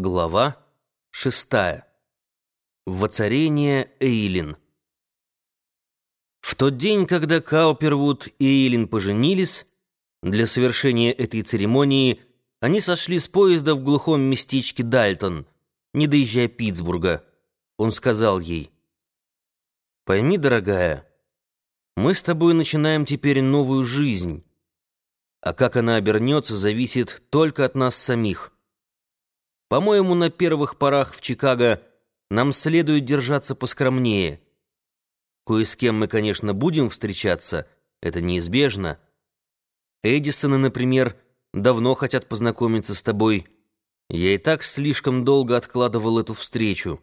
Глава шестая. Воцарение Эйлин. В тот день, когда Каупервуд и Эйлин поженились, для совершения этой церемонии они сошли с поезда в глухом местечке Дальтон, не доезжая Питтсбурга. Он сказал ей, «Пойми, дорогая, мы с тобой начинаем теперь новую жизнь, а как она обернется, зависит только от нас самих». По-моему, на первых порах в Чикаго нам следует держаться поскромнее. Кое с кем мы, конечно, будем встречаться, это неизбежно. Эдисоны, например, давно хотят познакомиться с тобой. Я и так слишком долго откладывал эту встречу.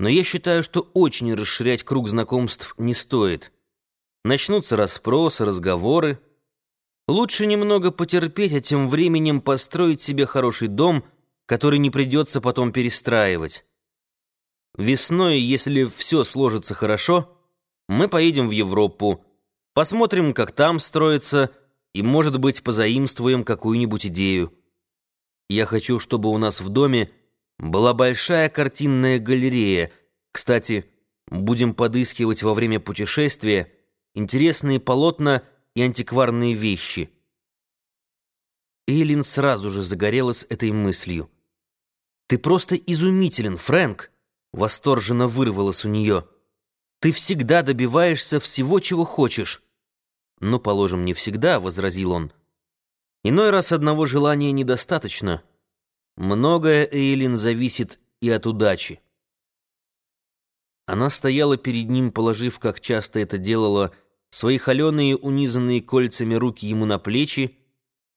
Но я считаю, что очень расширять круг знакомств не стоит. Начнутся расспросы, разговоры. Лучше немного потерпеть, а тем временем построить себе хороший дом — который не придется потом перестраивать. Весной, если все сложится хорошо, мы поедем в Европу, посмотрим, как там строится, и, может быть, позаимствуем какую-нибудь идею. Я хочу, чтобы у нас в доме была большая картинная галерея. Кстати, будем подыскивать во время путешествия интересные полотна и антикварные вещи. Эйлин сразу же загорелась этой мыслью. «Ты просто изумителен, Фрэнк!» — восторженно вырвалось у нее. «Ты всегда добиваешься всего, чего хочешь». «Ну, положим, не всегда», — возразил он. «Иной раз одного желания недостаточно. Многое, Эйлин, зависит и от удачи». Она стояла перед ним, положив, как часто это делала, свои холеные, унизанные кольцами руки ему на плечи,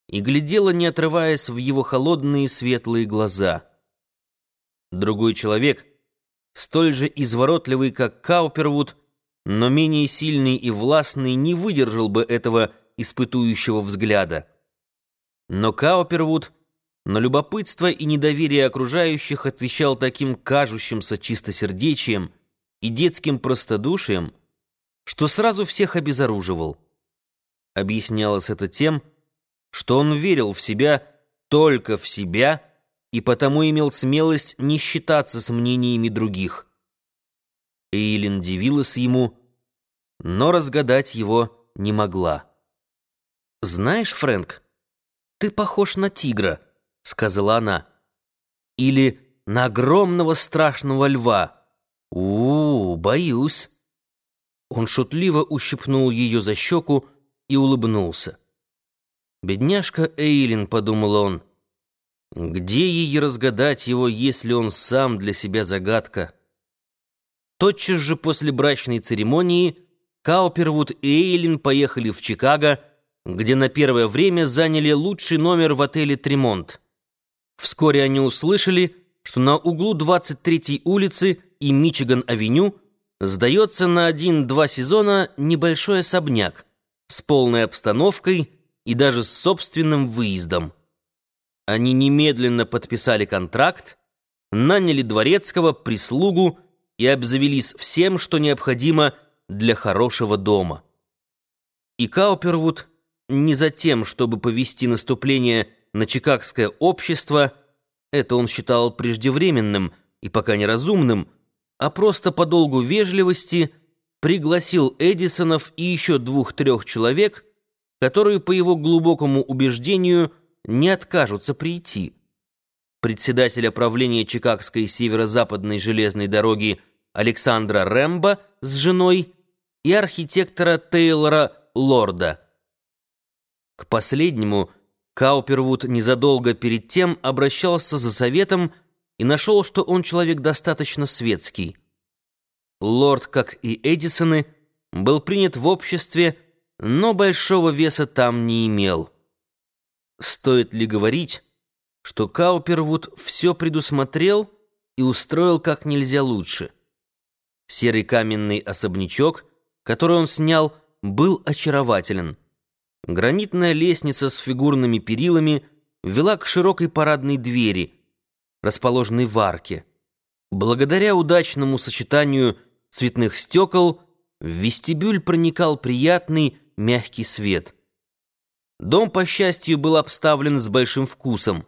и глядела, не отрываясь в его холодные светлые глаза — Другой человек, столь же изворотливый, как Каупервуд, но менее сильный и властный, не выдержал бы этого испытующего взгляда. Но Каупервуд на любопытство и недоверие окружающих отвечал таким кажущимся чистосердечием и детским простодушием, что сразу всех обезоруживал. Объяснялось это тем, что он верил в себя, только в себя — и потому имел смелость не считаться с мнениями других. Эйлин дивилась ему, но разгадать его не могла. «Знаешь, Фрэнк, ты похож на тигра», — сказала она. «Или на огромного страшного льва. У, -у боюсь». Он шутливо ущипнул ее за щеку и улыбнулся. «Бедняжка Эйлин», — подумал он, — где ей разгадать его, если он сам для себя загадка? Тотчас же после брачной церемонии Каупервуд и Эйлин поехали в Чикаго, где на первое время заняли лучший номер в отеле «Тремонт». Вскоре они услышали, что на углу 23-й улицы и Мичиган-авеню сдается на один-два сезона небольшой особняк с полной обстановкой и даже с собственным выездом. Они немедленно подписали контракт, наняли дворецкого, прислугу и обзавелись всем, что необходимо для хорошего дома. И Каупервуд не за тем, чтобы повести наступление на чикагское общество, это он считал преждевременным и пока неразумным, а просто по долгу вежливости пригласил Эдисонов и еще двух-трех человек, которые, по его глубокому убеждению, не откажутся прийти. Председателя правления Чикагской северо-западной железной дороги Александра Рэмбо с женой и архитектора Тейлора Лорда. К последнему Каупервуд незадолго перед тем обращался за советом и нашел, что он человек достаточно светский. Лорд, как и Эдисоны, был принят в обществе, но большого веса там не имел. Стоит ли говорить, что Каупервуд все предусмотрел и устроил как нельзя лучше? Серый каменный особнячок, который он снял, был очарователен. Гранитная лестница с фигурными перилами вела к широкой парадной двери, расположенной в арке. Благодаря удачному сочетанию цветных стекол в вестибюль проникал приятный мягкий свет — Дом, по счастью, был обставлен с большим вкусом.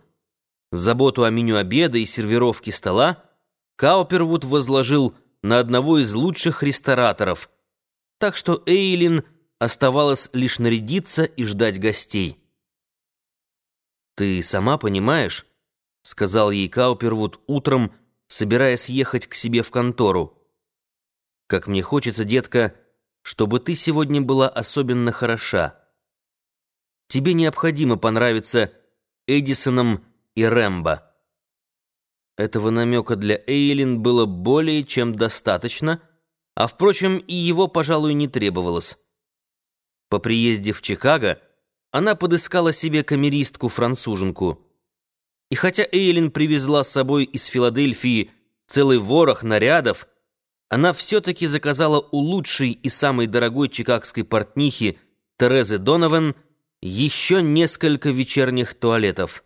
Заботу о меню обеда и сервировке стола Каупервуд возложил на одного из лучших рестораторов, так что Эйлин оставалось лишь нарядиться и ждать гостей. «Ты сама понимаешь», — сказал ей Каупервуд утром, собираясь ехать к себе в контору. «Как мне хочется, детка, чтобы ты сегодня была особенно хороша. Тебе необходимо понравиться Эдисоном и Рэмбо». Этого намека для Эйлин было более чем достаточно, а, впрочем, и его, пожалуй, не требовалось. По приезде в Чикаго она подыскала себе камеристку-француженку. И хотя Эйлин привезла с собой из Филадельфии целый ворох нарядов, она все-таки заказала у лучшей и самой дорогой чикагской портнихи Терезы Донован еще несколько вечерних туалетов.